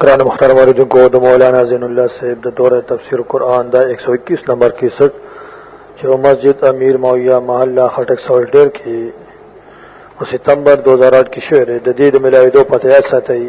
قرآن مختار موردن کو دا مولانا زین اللہ صاحب دا دور تفسیر قرآن دا 121 نمبر کی سٹ چو مسجد امیر معویہ محلہ خٹک سول ڈیر کی ستمبر 2008 کی شعر جدید ملاوی دو پتہ ایسا تئی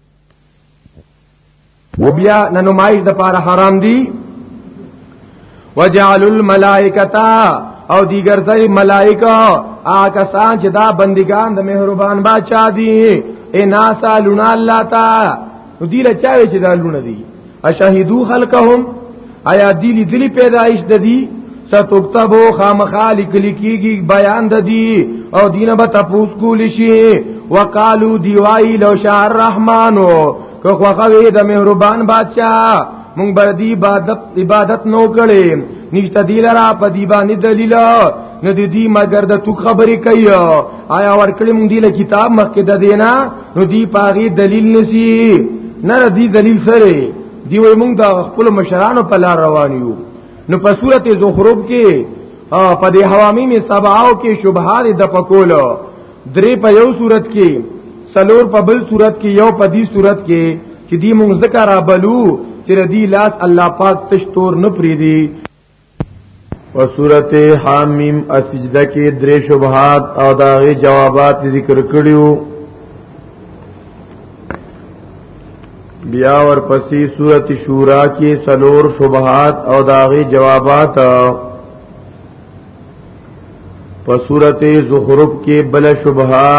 و بیا نه نمایش د پاره حرام دي وجعل الملائکتا او دیګر ځای ملائکه آکه سان چې دا بندگان د مهربان بادشاہ دي اناسا لونا الله تا نو دی له چاوي چې دا لونه دي اشهدو خلقهم آیا دی لیدلی پیدایش د دی ستوکتبو خامخالق لکیږي بیان د دی او دینه به تپوس کول شي وقالو دیوای لو شاء الرحمنو که خوخوی د مهربان بادشاہ مونږ بر دی عبادت عبادت نو کړي نشته دی لرا په دی باندې دلیل نه دی دی مگر د تو خبرې کوي آیا ورکړم دی له کتاب مخکې د دینا نو دی پاغي دلیل نسی نه دی دلیل سره دی وای مونږ دا خپل مشرانو په لار روان یو نو په صورت زخرف کې په دې حوامی می سبعاو کې شبهات د پکول درې په یو صورت کې سلور په بل صورت کې یو په دې صورت کې چې دی مونږ ذکر ابلو چې دی لاس الله پاک تشتور نه پری دی په صورت حامیم اسجده کې درې شبهات او داغه جوابات ذکر کړیو بیا ورپسې صورت شورا کې سلور شبهات او داغه جوابات په صورت زخرف کې بل شبهه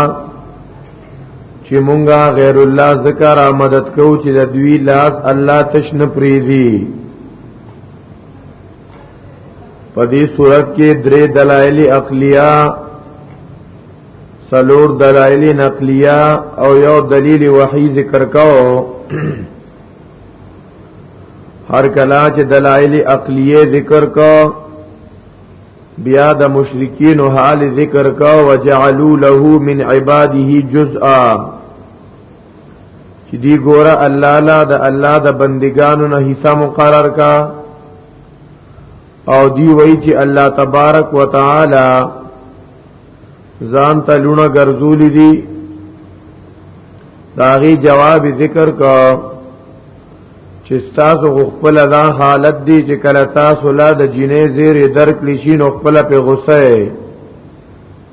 چې مونږه غیر الله ذکر آمدد کو چې د دوی لاس الله تشن پریزي په دې صورت کې درې دلایل عقلیه سلور دلایل نقلیه او یو دلیل وحی ذکر کاو هر کلا چې دلایل عقلیه ذکر کا بیا د مشرکین او حال ذکر کا وجعلوا له من عباده جزءا چې دی ګوره الله لا د الله د بندګانو نه حصہ مقرر کا او دی وای چې الله تبارک وتعالى ځان ته لونه ګرځولې دي داغي جواب ذکر کا چې تاسو خپل دا حالت دی چې کله تاسو لا د جینې زیره درک لشي نو خپل په غوسه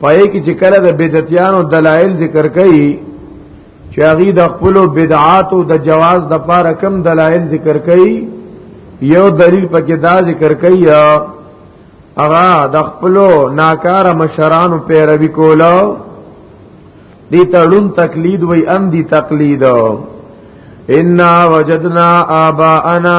پای کې چې کله د بدعتانو دلایل ذکر کړي چې هغه د خپل بدعات او د جواز د پاره کم دلایل ذکر کړي یو دلیل پکې دا ذکر کړي هغه د خپل ناکار مشرانو پیروي کوله دي تړون تقلید وی ان دي تقلید ان وجدنا اباءنا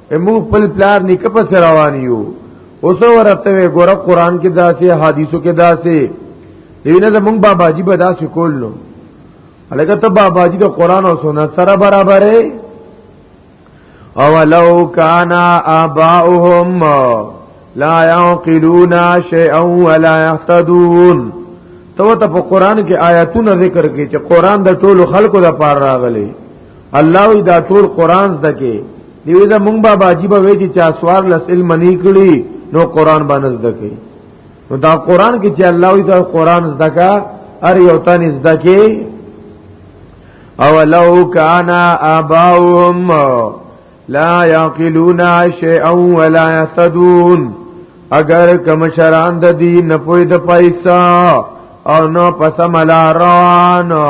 موږ خپل پلار نیکه پس روان یو اوس ورته وی ګوره قران کې داسې حدیثو کې داسې دینه زمونږ بابا جی به داسې کول نو الګا ته بابا جی د قران او سنت سره برابرې اولو کان آباؤهم لا يعقلون شيئا ولا يهتدون تو ته په قران کې آیاتونه ذکر کې چې قران د ټولو خلکو د پار راغلي الله وی دا ټول قران زده کې دیوی دا مونږ بابا عجیب وی چې چا سوار لس علم نه کړی نو قران باندې زده کې نو دا قران کې چې الله وی دا قران زده کا ار یو تن زده کې او لو کان اباهم لا يعقلون شيئا ولا يهتدون اگر کمشران د دین نه پوی د پیسې او نو پس ملارانو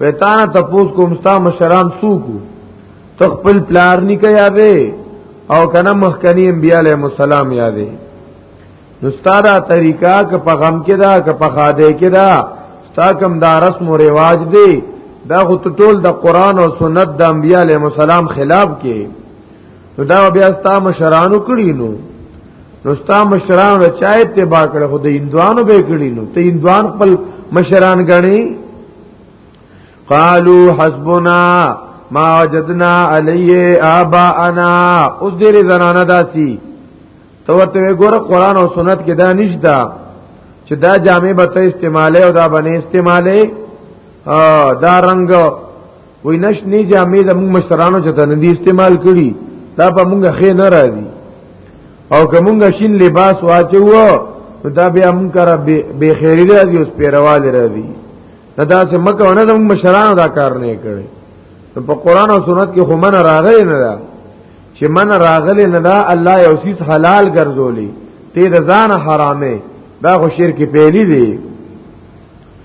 ویتانا تپوس کوم ستا مشران سوکو تخپل پلار نکا یاده او کنه مخکنی انبیاء علیہ السلام یاده نستادا طریقہ که په غم کې دا که په خاده کې دا ستا کم دا رسم و رواج دی دا خو ټول د قران او سنت د انبیاء علیہ السلام خلاف کې نو دا بیا ستا مشرانو کړی نو نو ستا مشران رچایت ته با کړ خو د هندوانو به کړی نو ته هندوان خپل مشران غني قالو حسبنا ما وجدنا علیه آباءنا اوس دې زنانه داسي تو ته ګوره قران او سنت کې دا نشته چې دا جامع به ته استعماله او دا بنې استعماله دا رنگ وای نشنی جامې د موږ مشرانو چته نه دي استعمال کړي دا په موږ خې نه راځي او که موږ شین لباس واچو نو دا بیا موږ کرا به خیری راځي اوس پیروال راځي دا داسې مکه ونه د موږ مشرانو دا کار نه کړي نو په قران او سنت کې خو من راغلی نه دا چې من راغلی نه دا الله یو سیس حلال ګرځولې ته د ځان حرامه دا خو شرک پیلی دی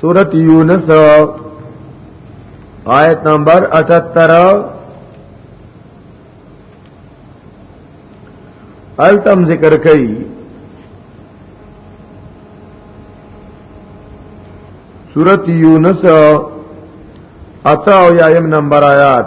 سورت یونس آیت نمبر 78 التم ذکر کئی سورت یونس اتا او یایم نمبر آیات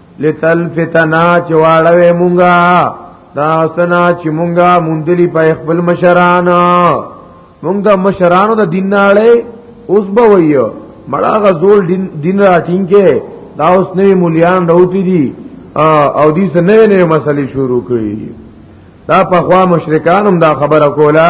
لتلفتنا چې واړوي مونږه دا سنا چې مونږه مونډلی په خپل مشران مونږه مشرانو د دین ناړې اوس به وایو مړه غزول دین دین راټینګ کې دا اوس نه مولیان راوتی دي او دې څه نوې نوې مسلې شروع کړي دا په خوا مشرکان هم دا خبره کوله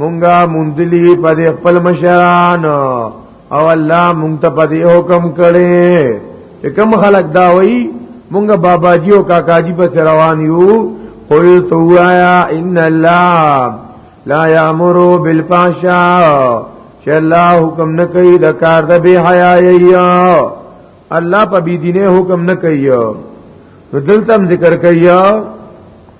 مونږه مونډلی په دې خپل مشران او الله مونږ ته په دې حکم کړي چې کوم خلک دا وایي مونږه بابا جی او کاکا جی په روان یو قل تو آیا ان الله لا یامر بالفحشاء چې الله حکم نه کوي د کار د بے حیايي الله په بی دینه حکم نه کوي نو دلته ذکر کوي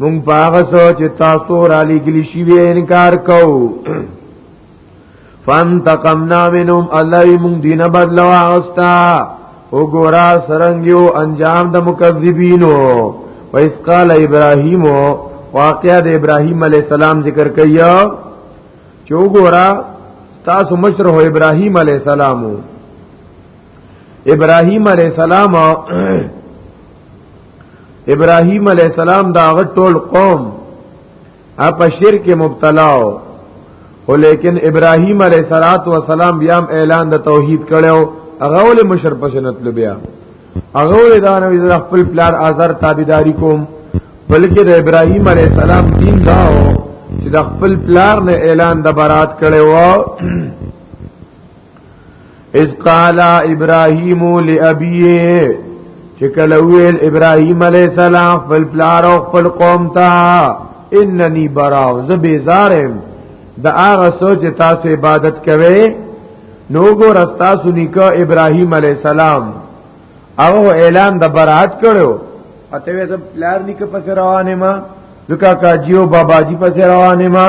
مونږ په هغه څه چې تاسو را لګلی شي وی انکار کو فانتقمنا منهم الله مونږ دینه بدلو اوستا وګورا سرنګیو انجام د مکذبینو ویس قال ابراهیم واقعا د ابراهیم علی السلام ذکر کیا چې وګورا تاسو مشر هو ابراهیم علی السلام ابراهيم عليه السلام ابراهيم عليه السلام دا غټول قوم اپ شرک مبتلا و او لیکن ابراهيم عليه صلوات و سلام بیا اعلان د توحید کړو هغه ول مشر پسنت لبیا هغه ول دا نو خپل پلار آزار تابعداري کوم بلکې د ابراهيم عليه السلام دین دا و چې د خپل پلار نه اعلان د برات کړو اذ قال ابراهيم لابيه چې کله ویل ابراهيم عليه السلام خپل پلار او خپل قوم ته انني براو زه بیزارم د هغه سوچ تاسو عبادت کوي نو ګور تاسو نیکه ابراهيم عليه السلام او اعلان د برات کړو اته وې زم پلار نیکه پس روانه ما لکه کاجیو بابا جی پس روانه ما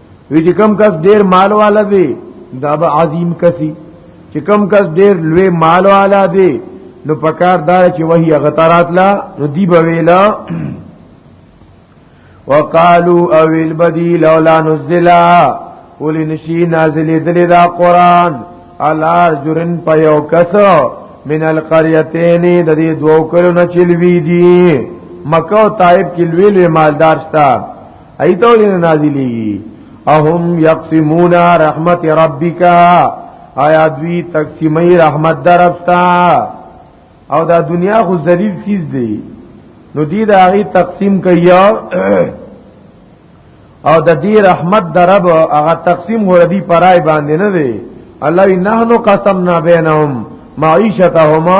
وی چې کم کس ډیر مال والا دی دا به عظیم کسی چې کم کس ډیر لوی مال والا دی نو پکار دا چې وਹੀ غترات لا نو دی به ویلا وقالو او البدیل لولا نزلا ولنشی نازل دلی دا قران علا جرن په یو کس من القريتين د دې دوو کلو نه چلوي دي مکه او طائف کې لوی لوی مالدار شته ایتو لین نازلی اهم یقسمون رحمت ربک آیا دوی تقسیمی رحمت درفتا او دا دنیا خو ذلیل چیز دی نو دی دا غي تقسیم کوي او د دې رحمت درب هغه تقسیم ور دي پرای باندې نه دی الله نحنو قسمنا بینهم معیشتهما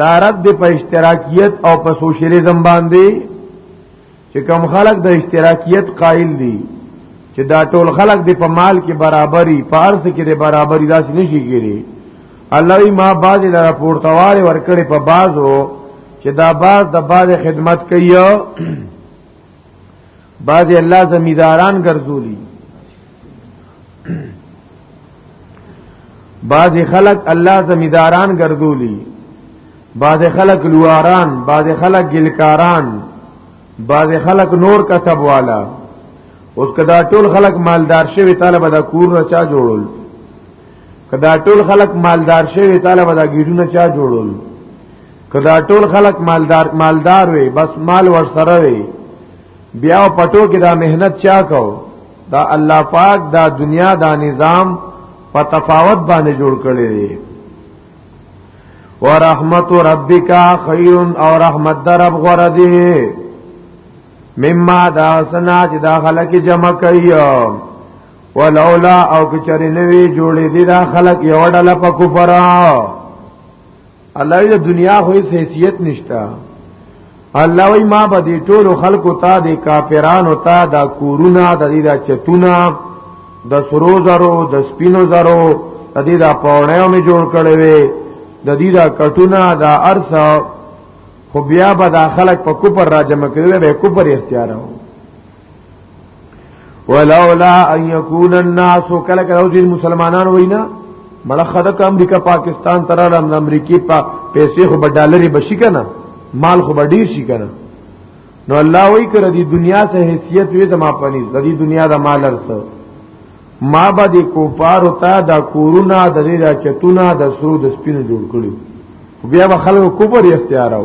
دا رد دی په اشتراکیت او په سوشلیزم باندې چې کم خلق د اشتراکیت قائل دي چې دا ټول خلق دی په مال کې برابرۍ په ارث کې دی برابرۍ داسې نشي کېږي الله یې ما باز لره پورتوار ورکړي په بازو چې دا باز د باز خدمت کوي بعض الله زمیداران ګرځولي بعض خلق الله زمیداران ګرځولي بعض خلق لواران بعض خلق ګلکاران بعض خلق نور کتب والا اوس کدا ټول خلق مالدار شوی طالب دا کور نه چا جوړول کدا ټول خلق مالدار شوی طالب دا ګیډونه چا جوړول کدا ټول خلق مالدار مالدار وي بس مال ور سره وي بیا پټو کې دا مهنت چا کو دا الله پاک دا دنیا دا نظام په تفاوت باندې جوړ کړی دی ورحمت ربک خیر او رحمت در رب غره دی مما دا سنا چې دا خلک جمع کوي ولولا او کچری نوی جوړې دي دا خلک یو ډله په کفرا الله دې دنیا خو هیڅ حیثیت نشتا الله وی ما به دې ټول خلکو ته دې کافرانو ته دا کورونا د دې دا چتونا د سرو زرو د سپینو زرو د دې دا پاونیو می جوړ کړي وي د دې دا کټونا دا ارسا خو بیا به دا خلک په کوپر راجم کړي به کوپر اختیارو ولولا ان يكون الناس کله کله د مسلمانانو وینا مړه خدک امریکا پاکستان تر د امریکای په پیسې خو په ډالري بشي کنه مال خو به ډیر شي کنه نو الله وی کړه دی دنیا ته حیثیت وې زما پني د دې دنیا د مال ارسه ما به د کوپار او تا د کورونا د دې د چتونا د سرو د سپینو جوړ کړو بیا به خلکو کوپر اختیار او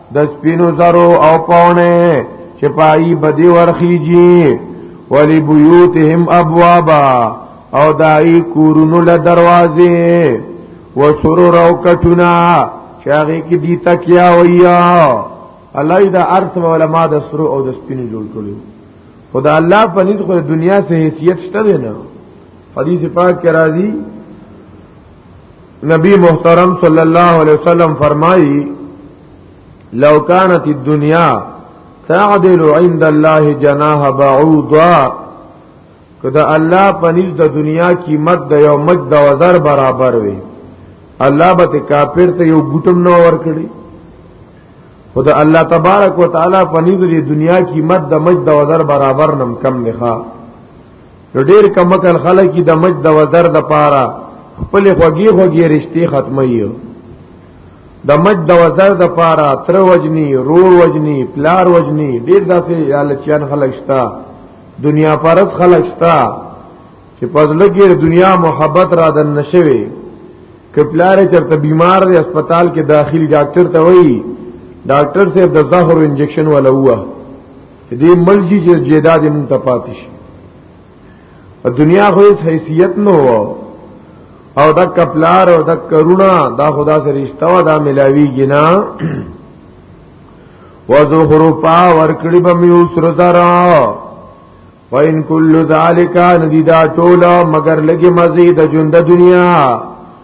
د سپینو زرو او پاونه چې پای بدی ورخیږي ولی بیوتهم ابوابا او دای کورونو له دروازې و سرور او کټونا چاغي کې دی تکیا ویا الله دا ارث علماء د سرو او د سپینو جوړ کړو خدا الله په نس خو دنیا سه حیثیت شته نه حدیث پاک کې راځي نبی محترم صلی الله علیه وسلم فرمایي لو كانت الدنيا تعدل عند الله جناح بعوضا کدا الله پنځ د دنیا قیمت د یو مج د وزر برابر وي الله به کافر ته یو ګټم نه ور کړی خدا الله تبارک وتعالى پنځ د دنیا قیمت د مج د وزر برابر نم کم نه نو ډیر کمکل خلک د مج د وزر د پاره خپل خوږی خوږی رشتي ختمي د مج د وزر د پاره تر وجنی رور وجنی پلار وجنی ډیر داسې لالچیان خلک شتا دنیا پرس خلک شتا چې پزله کې دنیا محبت را دن نشوي کپلار چرته بیمار دی هسپتال کې داخلي ډاکټر ته وایي ډاکټر صاحب د زهر انجکشن ولا هوا دې ملجی چې جیدا دې مونږ ته پاتې شي په دنیا خو هیڅ حیثیت نه و او د کپلار او د کرونا دا خدا سره رشتہ و دا ملاوی جنا وذخر پا ورکړي به مې اوسر درا وان کل ذالک ندیدا ټولا مگر لګي مزید ژوند دنیا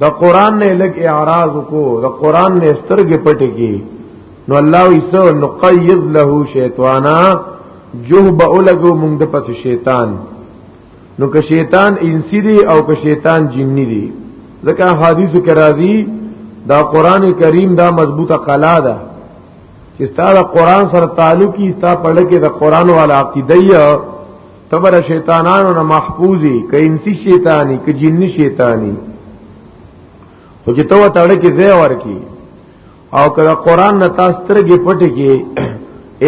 د قران نه لګ اعراض کو د قران نه سترګې پټې کی نو الله ایسو نقیض له شیطانا جوب اولګو موږ د پس شیطان نو که شیطان انسی دی او که شیطان جنی دی ځکه حدیثو کې راځي دا قران کریم دا مضبوطه قلا ده چې ستاسو قران سره تعلق کی ستاسو پړه کې د قران والا عقیده تبر شیطانانو نه محفوظي ک انسی شیطانی ک جنی شیطانی خو چې تو تړه کې ځای ورکی او کله قران نه تاسو ترګې پټې کې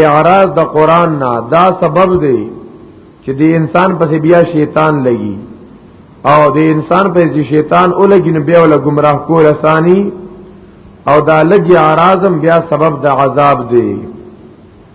اعراض د قران نه دا سبب دی چې د انسان په بیا شیطان لګي او د انسان په چې شیطان اولګي نو بیا ول گمراه کول اسانی او دا لګي اعراضم بیا سبب د عذاب دی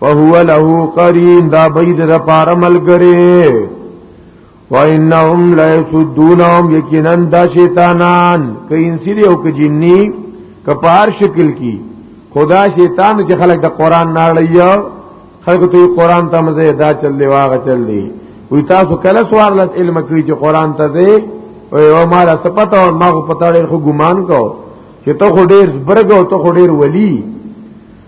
فهو له قرین دا بيد د پار ملګری وانهم لا يسدونهم یقینا دا شیطانان ک انسری او ک جنی ک پار شکل کی خدا شیطان چې خلق د قران نه لړیو خلق ته قران ته مزه دا چل دی واغه چل دی وی تاسو کله سوار لس علم کوي چې قران ته دی او یو مال سپته او ما په پتا ډېر خو ګمان کو چې ته خو ډېر برګو ته خو ډېر ولی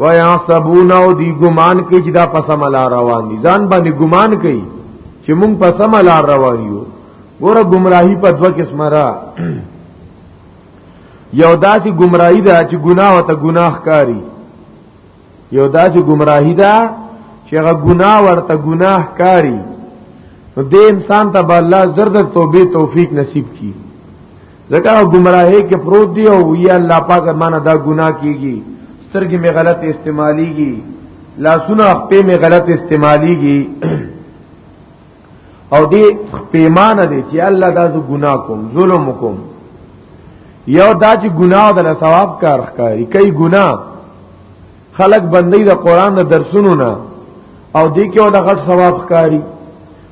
ويحسبون او دی ګمان کوي چې دا پسمه لا روان دي ځان باندې ګمان کوي چې مونږ پسمه لا روان یو ګوره گمراهی په دوه قسمه را یو داسې گمراهی ده چې ګناه او ته ګناه کاری یو داسې گمراهی ده چې هغه ګناه ورته ګناه کاری نو دې انسان ته به الله زرد توبې توفیق نصیب کړي ځکه گمراهي کې پروت دی او یا الله پاک مانه دا ګناه کیږي سترګې می غلط استعماليږي لاسونه په می غلط استعماليږي او دې پیمانه دي چې الله دا زه ګناه کوم ظلم کوم یو دا چې ګناه د ثواب کار ښکاري کوي ګناه خلق بندي د قران د درسونو نه او دې کې ول غټ ثواب ښکاري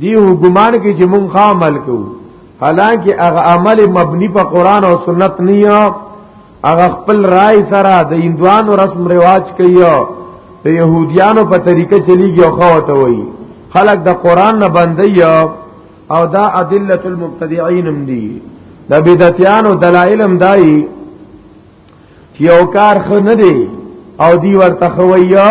دی ګمان کې چې مونږ ښه عمل کوو حالانکه هغه عمل مبني په قران او سنت نه یو هغه خپل رائے سره د هندوانو رسم رواج کوي د يهوديانو په طریقه چلیږي او خواته وي خلق د قران نه باندې او دا ادله المبتدعين هم دي د بدعتيانو دلایل هم دای چې یو کار خو نه دی او دی ورته خویا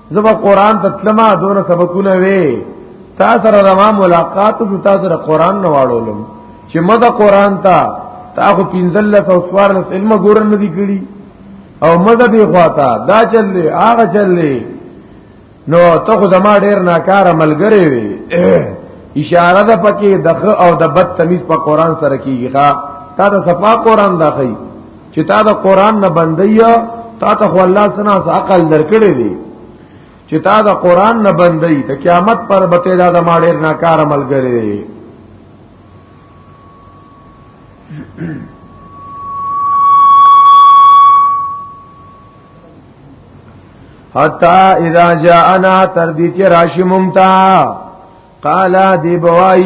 زما قران ته تلما دون سبقونه وی تا سره زما ملاقات شو تا سره قران نه واړولم چې مده قران ته تا خو پینځل او سوار له علم ګورن نه دی کړی او مده به خواتا دا چلې هغه چلې نو ته خو زما ډیر ناکار ملګری وی اشاره ده پکې دغه او د بد تمیز په قران سره کیږي ښا تا د صفا قران دا کوي چې تا د قران نه بندیا تا ته خو الله سنا عقل درکړې دی چې تا د قران نه بندي ته قیامت پر بته دا د ماډر نه کار عمل کړي حتا اذا جاءنا تر دې چې راشي ممتا قال دی بوای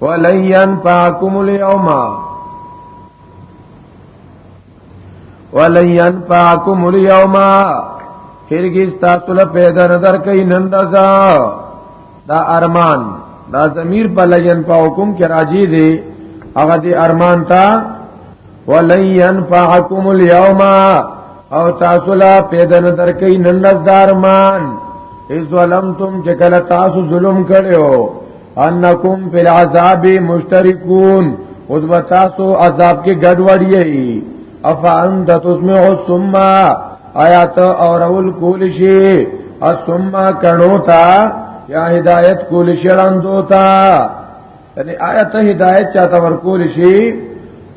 ولین فاکم اليوم ولین فاکم اليوم هرگز تاسو له پیدا نظر کوي نن دا دا ارمان دا ضمیر په لین په حکم کې راځي دی هغه دی ارمان ته ولن ينفعكم اليوم او تاسو لا پیدا نه درکې نن دارمان اذ ظلمتم چې کله تاسو ظلم کړو انکم فی العذاب مشترکون اوس به تاسو عذاب کې ګډوډی افان د تسمع ثم آیات اور اول کول شي ثم کڼو تا یا هدایت کول شي راندو تا یعنی آیا ته هدایت چاته ورکول شي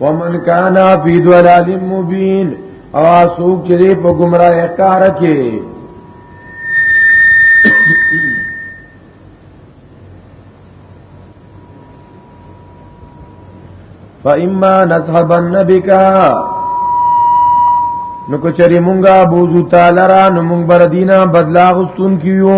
ومن کان فی ضلال مبین او اسوک چې په گمراه کار کې فإما نذهبن بك نو کچری مونږه بوزو تعالی را نو مونږ بر دینه بدلا غستون کیو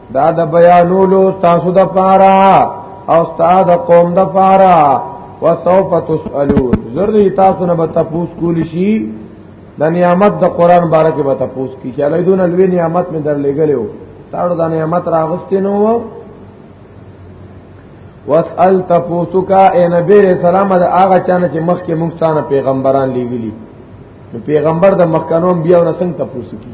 دا د بیانولو تاسو د پاره او استاد قوم د پاره وسوف تسالون زری تاسو نه به تاسو کول شي د نعمت د قران باره کې به تاسو کی چې الله دون الوی نعمت می در لګلو تاسو د نعمت راغستینو واسال تاسو کا اے نبی رسول الله د هغه چانه چې مخکې موږ ستانه پیغمبران لګلی نو پیغمبر د مخکنوم بیا ورسنګ تاسو کی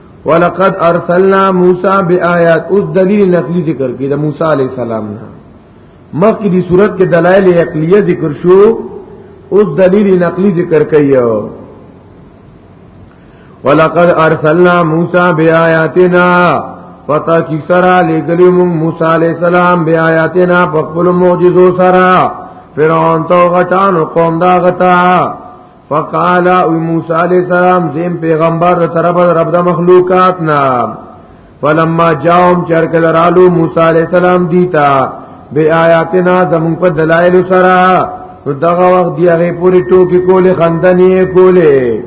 ولقد ارسلنا موسی بیاات اوس دلیل نقلی ذکر کړي د موسی علی السلام نه مخکې دي صورت کې دلایل عقلیه ذکر شو اوس دلیل نقلی ذکر کړي ولقد ارسلنا موسی بیااتنا پتا کی سرا لګلی مون موسی علی السلام بیااتنا په خپل معجزو سرا فرعون تو غټان قوم دا غتا فقال او موسی علیہ السلام زم پیغمبر تر طرف رب د مخلوقات نا فلما جاءهم چرکل رالو موسی علیہ السلام دیتا بی آیاتنا زمون په دلایل سره نو دغه وخت دی هغه پوری ټوکی کولې خندنې کولې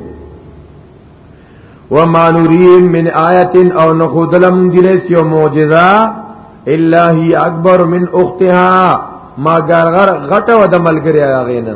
وما نريهم من آیه او نخذلم دلیس یو معجزہ الا هی اکبر من اختها ما غرغر غټه و د ملګری هغه نه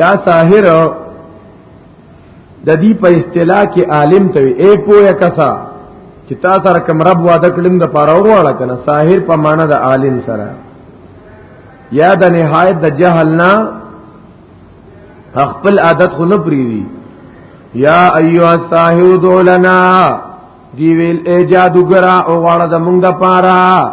یا ساحر د دې په اصطلاح کې عالم ته اے پوهه کسا چې تا سره کوم رب وعده کړم د پاره وروړه کنه ساحر په معنا د عالم سره یا د نهایت د جهل نه خپل عادت خو نه پریوي یا ایو الساحر دولنا دی ویل ای جادوګرا او غړه د مونږ د پاره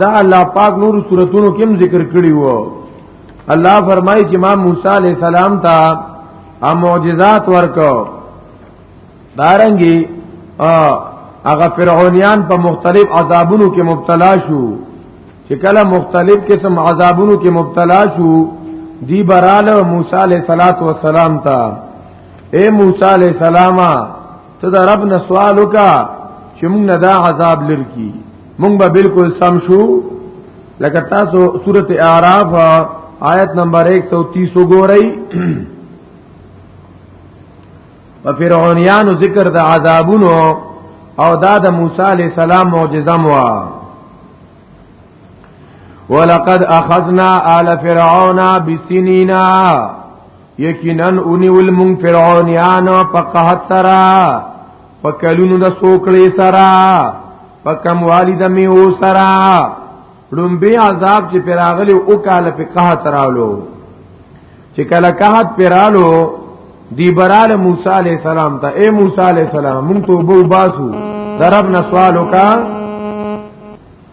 دا الله پاک نور صورتونو کې ذکر کړی وو الله فرمایي چې ما موسی عليه السلام ته ا معجزات ورکو دارنګي هغه فرعونیان په مختلف عذابونو کې مبتلا شو چې کله مختلف قسم عذابونو کې مبتلا شو دی براله موسی علیہ الصلات والسلام ته اے موسی علیہ السلام ته دا رب نه سوال وکا چې موږ نه دا عذاب لرکی موږ به بالکل سم شو لکه تاسو سورت اعراف آیت نمبر 130 وګورئ په فرعونانو ذکر د عذابونو او دا د موسی علی السلام معجزه مو ولقد اخذنا آل فرعون بسنینا یقینا اونی ول مون فرعون یان په قحط سرا په کلونو د سوکړې سرا په کم والد می او سرا لومبي عذاب چې پراغلی او کاله په قحط راولو چې کله قحط پرالو دی برال موسی علی السلام ته اے موسی علی السلام مونږ ته وبو باسو درب نسوالو کا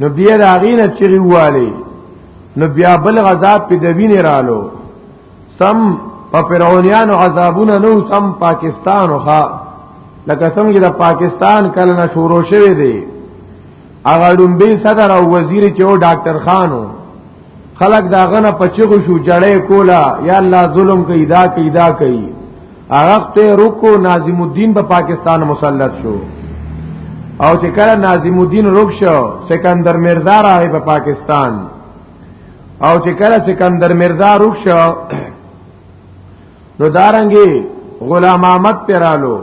نو بیا د هغې نه چغې ووالې نو بیا بل غذاب پې د وینې رالو سم په فرعونیانو عذابونه نو سم پاکستانو ښا لکه څنګه د پاکستان کله نه شروع شوی دی هغه لومبي صدر او وزیر چې او ډاکټر خانو خلق دا غنه پچغو شو جړې کولا یا الله ظلم کوي دا کوي دا کوي هغه ته رکو ناظم الدین په پاکستان مسلط شو او چې کله ناظم الدین رک شو سکندر مرزا راغی په پاکستان او چې کله سکندر مرزا رک شو نو دارنګي غلام احمد پیرالو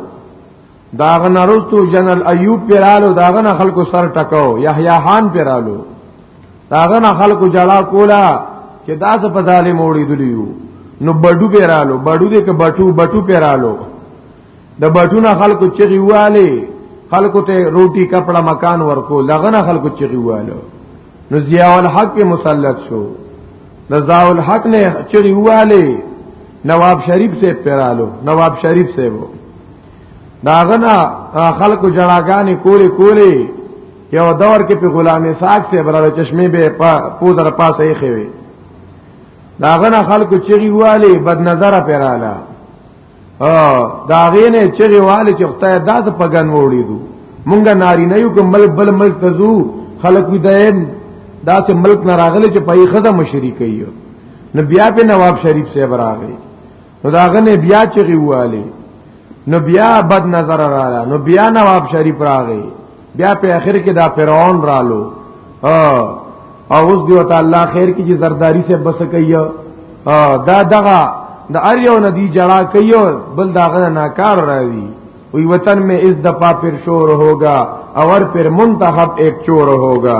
داغه نرستو جنرال ایوب پیرالو داغه نه خلکو سر ټکاو یحیی خان پیرالو داغه نه خلکو جلا کولا چې داس په ظالم وړي دلیو نو بډو پیرالو بډو دې ک بټو بټو پیرالو د بټو نه خلکو چغي واله خلکو ته روټي کپڑا مکان ورکو لغه نه خلکو چغي واله نو ضیاء الحق کې مسلط شو د ضیاء الحق نه چغي واله نواب شریف سے پیرالو نواب شریف سے وو داغنا خلق جړاګانی کولی کولی یو دور کې په غلامي ساک ته برابر چشمه به پودر پاسه یې خوي داغنا خلق چغي والی بد نظر پیراله ا داغینه چغي والی چې خدای داس پګن وړي دو مونږ ناری نه یو کوم بل ملک تزو خلق وی دایم دا چې ملک نه راغلی چې پای خزه مشري کوي نو بیا په نواب شریف صاحب راغی نو دا غنه بیا چې غواله نو بیا بد نظر رااله نو بیا نواب شریف راغی بیا په اخر کې دا فرعون رالو او اوس دی وته الله خیر کې چې زرداری سے بس کوي دا دغه د ار یو ندی جړه کوي بل داغه ناکار راوي وی وطن میں اس دفعہ پھر شور ہوگا اور پھر منتخب ایک چور ہوگا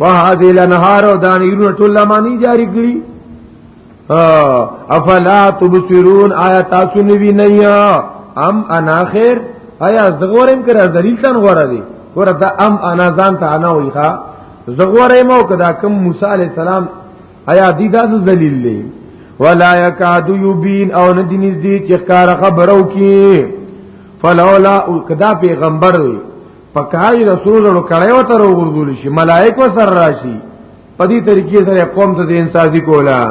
وهذه الانهار او دانیرونه ټول لمانی جاری کړی افلا تبصرون آیا تاسو نوی نه یا ام انا خیر آیا زغورم کرا ذلیل تن غورا دی ورته ام انا ځان ته انا وی ښا زغورم او کدا کم موسی علی السلام آیا دی داس ذلیل دی ولا یکاد یبین او ندی نزدی چې کار خبرو کی فلولا کدا پیغمبر وی پکای د سرو زرو کړه و تر وګورول شي ملائکه سره راشي په دې طریقې سره قوم ته ځین سازي کولا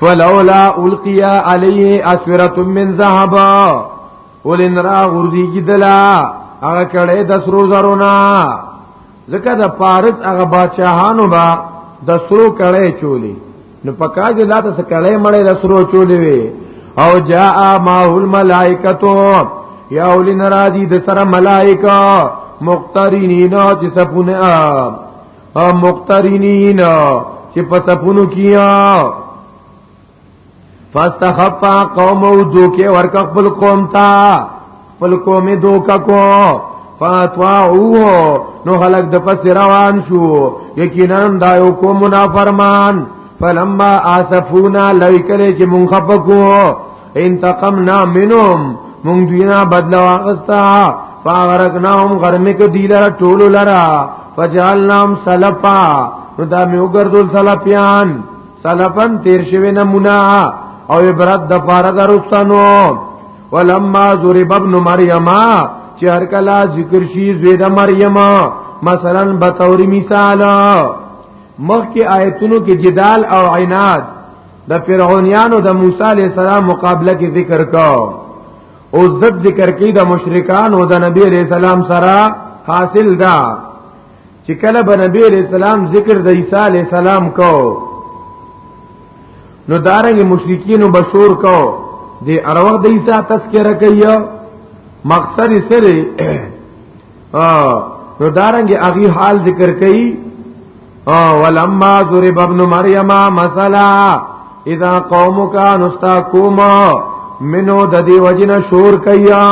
فلولا القیا علیه اسوره من ذهب ولن را غردی کی دلا هغه کړه د سرو زرو نه ځکه د پارس هغه بادشاهانو با د سرو کړه چولې نو پکا دې لا ته کړه مړې د سرو چولې وي او جاء ماهو الملائکتو یا اولی نرازی د سره ملائکه مقترنین چې سپونه ا مقترنین چې په سپونو کیا فاستخفا قومو دوکه ورک خپل قوم تا خپل قوم دوکه کو فاتواعوه نو خلق د پس روان شو یقینا دا یو قوم نافرمان فلما آسفونا لوی کله چې مونږ خپکو انتقمنا منهم مونږ دوینا بدل واغستا فاغرقناهم غرمه کې دی لره ټول لره فجعلناهم سلفا نو دا مې وګرځول سلفیان سلفن تیر شوی نمونه او عبرت د پاره درستانو ولما ضرب ابن مریم چې هر کله ذکر شي زوی د مریم مثلا به توري مثال مخکې آیتونو کې جدال او عناد د فرعونانو د موسی علی السلام مقابله کې ذکر کا او زد ذکر کې د مشرکان او د نبی علی السلام سره حاصل ده چې کله به نبی علیہ السلام ذکر د عیسی علیہ السلام کو نو دارنګ مشرکین بشور کو د اروغ د عیسی تذکرہ کوي مقصد یې سره نو دارنګ اغي حال ذکر کوي ولما ضرب ابن مریم مثلا اذا قومك نستاكوما منو د دې وجنه شور کیا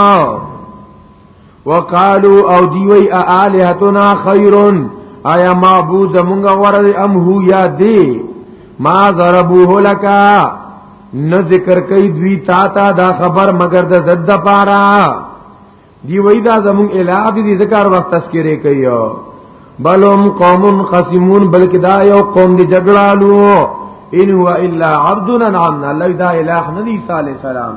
وقالو او دیوی آلهتنا خیرون آیا معبود زمونږ غوړه ام هو یا دی ما ضربوه لکا نه ذکر کوي دوی تا ته دا خبر مگر د زد پارا دی وای دا زمون الہ دی ذکر وخت تذکرې کوي بلهم قوم خصمون بلکې دا یو قوم دی جګړالو ان هو الا عبدنا عنا الله دا الہ ندی صالح سلام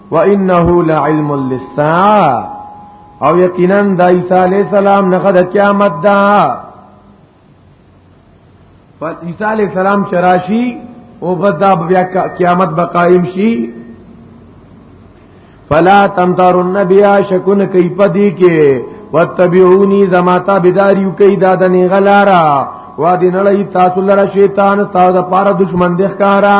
وانه لعلم للساعه او یقینا د عیسی علی السلام نه د قیامت دا پر عیسی علی السلام چراشی او بدا بیا قیامت به قائم شي فلا تمتر النبي شکن کای پدی کې وتبعونی زما تابعداریو کای دا د نه غلارا وادي نړۍ تاسو لره شیطان تاسو لپاره دشمن د ښکارا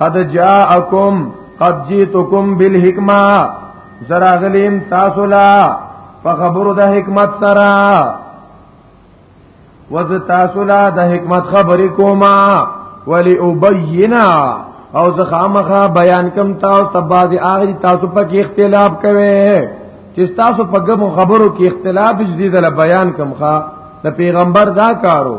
قد جاءکم قد جئتکم بالحکمه زراغلیم تاسو لا په خبرو د حکمت سره وز تاسو لا د حکمت خبرې کوما ولی ابینا او زخامخه بیان کم تاسو تباز اغری تاسو په کې اختلاف کوي چې تاسو په ګمو خبرو کې اختلاف جديد له بیان کم ښا د پیغمبر دا کارو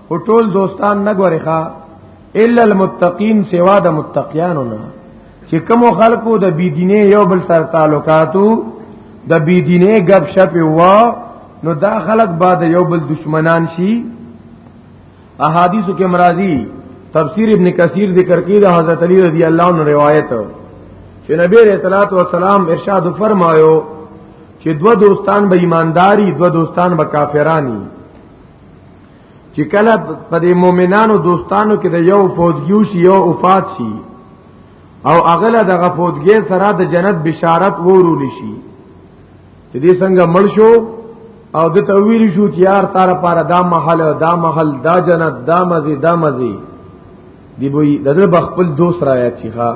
خو ټول دوستان نه ګوري ښا الا المتقین سوا د متقیانو نه چې کوم خلکو د بيدینه یو بل سره تعلقاتو د بيدینه غب شپ وا نو دا خلک بعد یو بل دشمنان شي احادیثو کې مرাজি تفسیر ابن کثیر ذکر کړي د حضرت علی رضی الله عنه روایت چې نبی رسول الله والسلام ارشاد فرمایو چې دو دوستان به ایمانداری دو دوستان به کافرانی چې کله په دې مؤمنانو دوستانو کې د یو فوجګیو شي یو وفات شي او اغله د غفوتګي سره د جنت بشارت ورول شي چې دې څنګه مړ شو او د تویل شو چې یار تار پاره دا محل دا محل دا جنت دا مزي دا مزي دی وی د بخپل دوست رایا چې ښا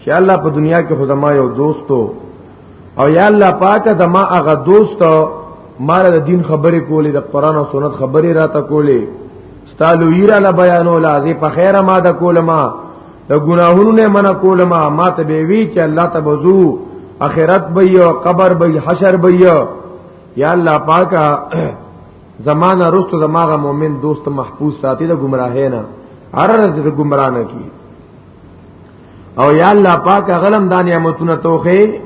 چې الله په دنیا کې خدما یو دوستو او یا الله پاک زما هغه دوست مال د دین خبرې کولې د قران او سنت خبرې راته کولې ستالو یرا لا بیانو لا زی په خیر ما د کولما د ګناهونو نه من کولما ما ته به وی چې الله ته بزو اخرت به یو قبر به حشر به یو یا الله پاک زمانہ رست زماغه مؤمن دوست محفوظ ساتي د گمراهی نه هر رز د گمراه نه کی او یا الله پاک غلم دا نعمتونه توخه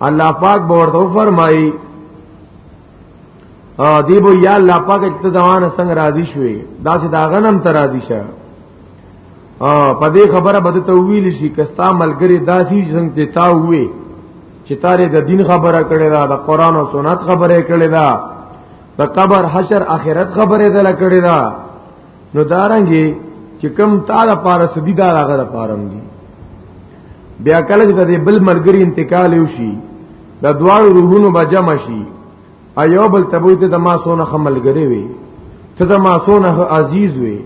الله پاک به ورته فرمایي ا دی بو یا الله پاک چې دوانه څنګه راضي شوي دا چې دا غنم ته راضي شه ا په دې خبره بده ته ویل شي کستا ملګری داسي څنګه ته تا وې چې تاره د دین خبره کړې ده د قران او سنت خبره کړې ده د قبر حشر اخرت خبره ده کړې ده نو دارنګي چې کم تعالی پاره سدي دا هغه لپاره دي بیا کله چې د بل مرګري انتقال وشي د دواړو روحونو به جمع شي ایو بل تبوی ته د ما سونه خملګری وي ته د ما سونه عزیز وي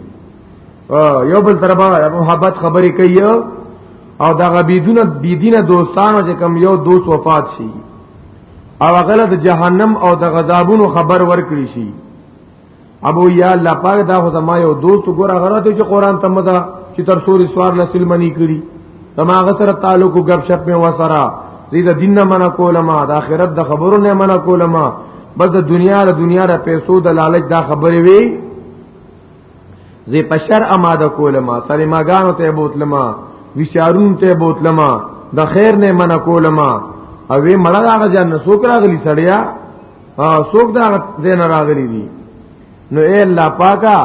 یو بل تربا محبت خبرې کوي او دا غبیدونه بيدینه دوستانو چې کم یو دوست وفات شي او غلط جهنم او د غذابونو خبر ورکړي شي ابو یا الله پاک دا خو زما یو دوست ګوره غره ته چې قران ته مدا چې تر سوري سوار لسل منی کړی زما هغه سره تعلق غب شپ می وسره دې د دین نه منع کولما د آخرت د خبرو نه منع کولما بس د دنیا د دنیا د پیسو د لالچ دا خبرې وی زی پشر اماده کولما سلماګانو ته بوتلما وشارون ته بوتلما د خیر نه منع کولما او وی مړه هغه جن سوکرا غلی سړیا ها څوک دا دین راغلی دي نو اے الله پاکا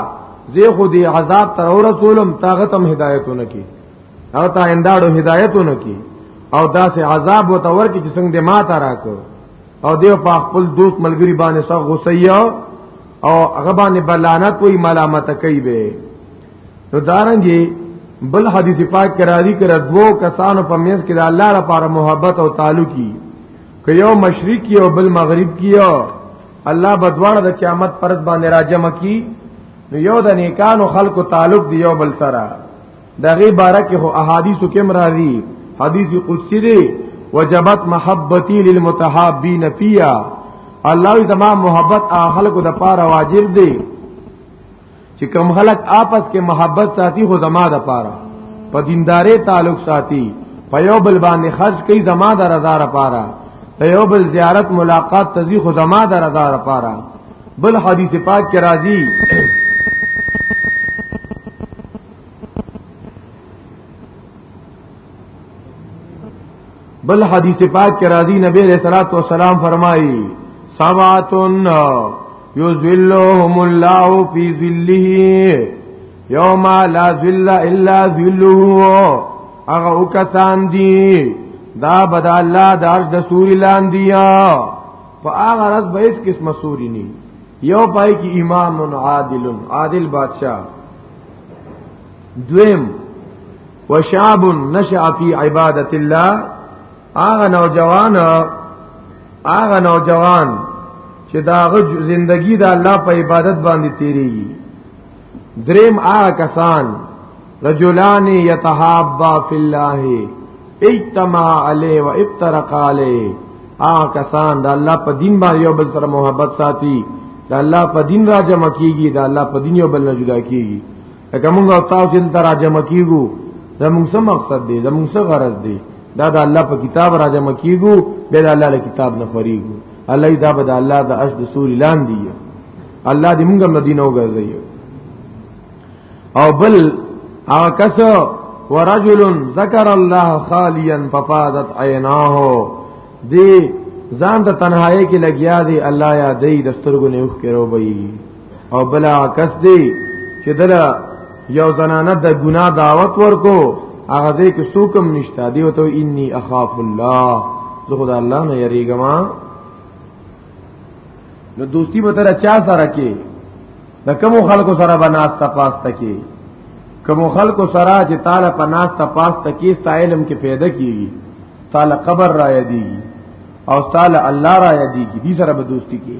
زه خو دې عذاب تر رسولم تاغه تم هدایتونه کی او تا انداړو هدایتونه کی او دا سه عذاب وته ورکی چې څنګه دې ما تا راکو او دیو په خپل دوست ملګری باندې سغ غسیا او هغه باندې بلانت وی ملامت کوي به نو دارنګي بل حدیث پاک کرا دی کرا دوو کسانو په میز کې د الله لپاره محبت او تعلقي که یو مشرق کی او بل مغرب کی یو الله بدوانه د قیامت پرد باندې راجم کی نو یو د نیکانو خلقو تعلق دی یو بل سره دغه باره کې هو احادیثو کې مرادي حدیث قدسی دی وجبت محبتی للمتحابین فیا الله زما محبت اخلق د پاره واجب دی چې کم خلک آپس کې محبت ساتي خو زما د پاره په دیندارې تعلق ساتي په یو بل باندې خرج کوي زما د رضا لپاره په یو بل زیارت ملاقات تزي خو زما د رضا لپاره بل حدیث پاک کې راځي بل حدیث پاک کې راځي نبی علیہ الصلوۃ والسلام فرمایي سبعتن یذلهم الله فی ذله یوم لا ذل الا ذله هغه وکسان دي دا بد الله د عرش د سوري لاندې په هغه ورځ به هیڅ قسم سوري نه یو پای کې امام عادل عادل بادشاہ دویم وشعب نشأ فی عبادت الله هغه نوجوان هغه نوجوان چې داغه زندگی د دا الله په عبادت باندې تیریږي دریم هغه کسان رجلان یتحابا فی الله اجتماع علی و افترق علی هغه کسان د الله په دین باندې یو بل سره محبت ساتي د الله په دین را جمع کیږي د الله په دین یو بل نه جدا کیږي لکه موږ او تاسو چې تراجمه کیږو دا موږ څه مقصد دی دا موږ څه غرض دی دا د الله په کتاب راجمه کیږو به د الله له کتاب نه فریږو الله دا به د الله د اشد سور اعلان دی الله دې موږ مدینه وګرځي او بل هغه کس ورجل ذکر الله خالیا ففادت عیناه دی ځان د تنهایی کې لګیا دی الله یا دی د سترګو نه وښکرو بې او بلا کس دی چې دلا یو زنانه د ګناه دعوت ورکو هغه دې کې سوکم نشتا دی وته انی اخاف الله زه خدای الله نه یریګم نو دوستی به تر چا سره کې د کوم خلکو سره بناستا پاستا کې کوم خلکو سره چې تعالی پناستا پاستا کې ستا علم کې پیدا کیږي تعالی قبر را یادېږي او تعالی الله را یادېږي دې سره به دوستی کې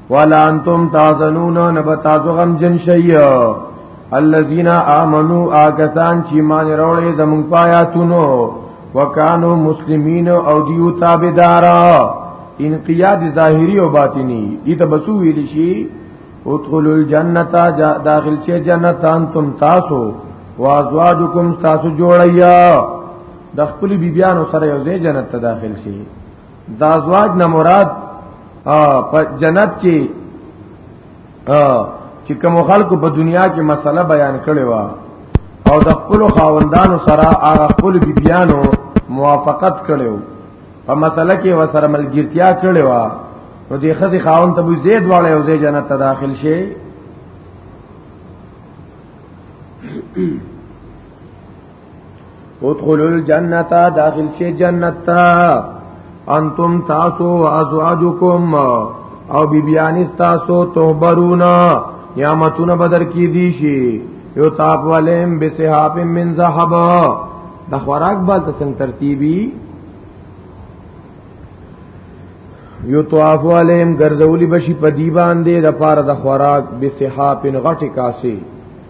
ولا انتم تازنون نبتا زغم جن شیء الذين امنوا اکسان چې مان وروړي زمون پایاتونو وکانو مسلمین او دیو تابعدار انقیاد ظاهری او باطنی ایت بسو ویل شي ادخلوا الجنه داخل شي جنت انتم تاسو وازواجکم تاسو جوړیا د خپل بیبیانو سره یو ځای جنت ته داخل شي دا ازواج نه مراد په جنت کې چې کوم خلکو په دنیا کې مسله بیان کړي وا او د خپل خاوندانو سره هغه خپل بیبيانو موافقت کړو په مسله کې وسره ملګرتیا کړي وا نو دې خدي خاون ته به زید واړی او زید جنت ته داخل شي ادخلوا الجنه داخل شي جنت تا انتم تاسو وازواجکم او بیبیان تاسو تهبرونا نعمتونه بدر کی دي شي یو تاپ ولیم بسحاب من ذهب د خوراک بل څنګه ترتیبی یو طواف علیم ګرځولی بشي په دی باندې د پاره د خوراک به صحافن غټه کاسي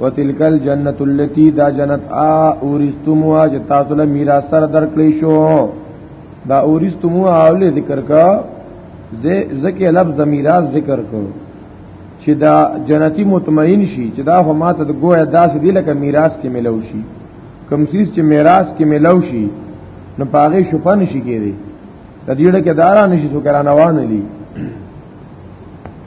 وتلک الجنه التي دا جنت ا اورستموا چې تاسو له میراث سره درکړې شو دا اورستموا اول ذکر کا ذکر لفظ د میراث ذکر کو چې دا جنتی مطمئن شي چې دا هم ماته د ګویا داسې دی لکه میراث کې ملو شي کوم چیز چې میراث کې ملو شي نو پاغه شپه نشي کېږي د دې ډکه دارا نشي سو کرانه وانه دي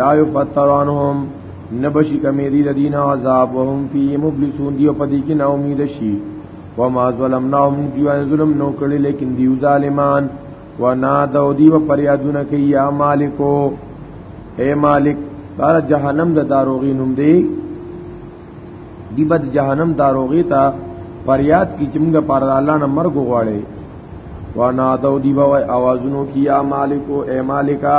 لا یفتر عنهم نبشی کمی دی لدین عذاب وهم فی مبلسون دیو پدی کی نا امید شی وما ظلمناهم دیو ان ظلم نو کړی لیکن دیو ظالمان ونا دو دیو فریادونه کوي یا مالکو اے مالک دار جهنم د داروغی نوم دی دی بد جهنم داروغی تا فریاد کی چمګه پر الله نه مرګ غواړي ونا دو دیو اوازونو کی یا مالکو اے مالکا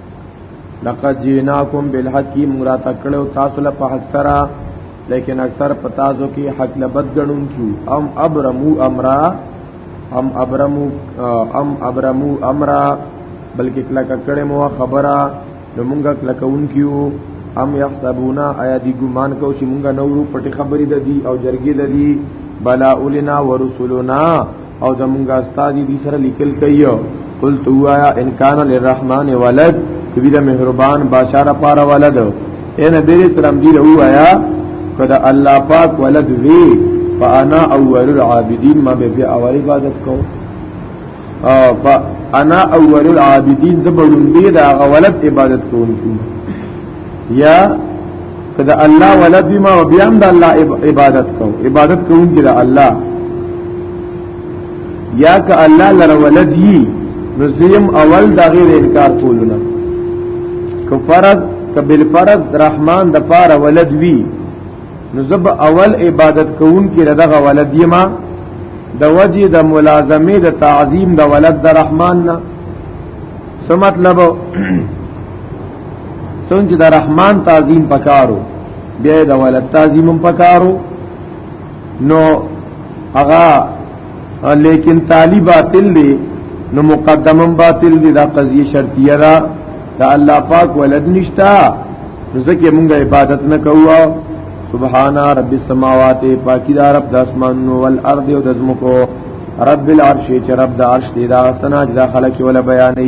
لقد جئناکم بالحق مرا تکړو تاسو له په حق سره لیکن اکثر پتازو کې حق لبد غنون کیو ام ابرمو امرا ام ابرمو ام ابرمو امرا بلکې کله کړه مو خبره نو مونږه کله کون کیو ام یحسبونا ایا دی ګمان کو چې مونږه نورو پټي خبرې د دی او جرګې د دی بلا اولنا ورسلنا او زمونږ استاد دې سره لیکل کوي قل تو آیا ان کان للرحمن ولد کبی دا مهربان بادشاہ را پارا ولد اے نبی اسلام دی له آیا کدا الله پاک ولد وی فانا اول العابدین ما به اول عبادت کو او انا اول العابدین د بلوندی دا ولد عبادت کوونکی یا کدا الله ولد ما بیا هم د الله عبادت کو عبادت کوونکی د الله یا که الله لره ولد یي نو زیم اول دا غیر انکار کولونه که فرض که بل فرض رحمان د پاره ولد وی نو زب اول عبادت کوون کې دغه ولد یما د وجه د ملازمه د تعظیم د ولد د رحمان نه څه مطلب څنګه د رحمان تعظیم پکارو بیا د ولادت تعظیم پکارو نو هغه لیکن تالی باطل دی نو مقدمم باطل دی دا قضیه شرطیه ده دا الله پاک ولد نشتا ځکه مونږ عبادت نه کوو سبحان رب السماوات پاکی دا رب د اسمانو والارض او د زمکو رب العرش چې رب د عرش دی دا سنا چې دا خلک ولا بیانې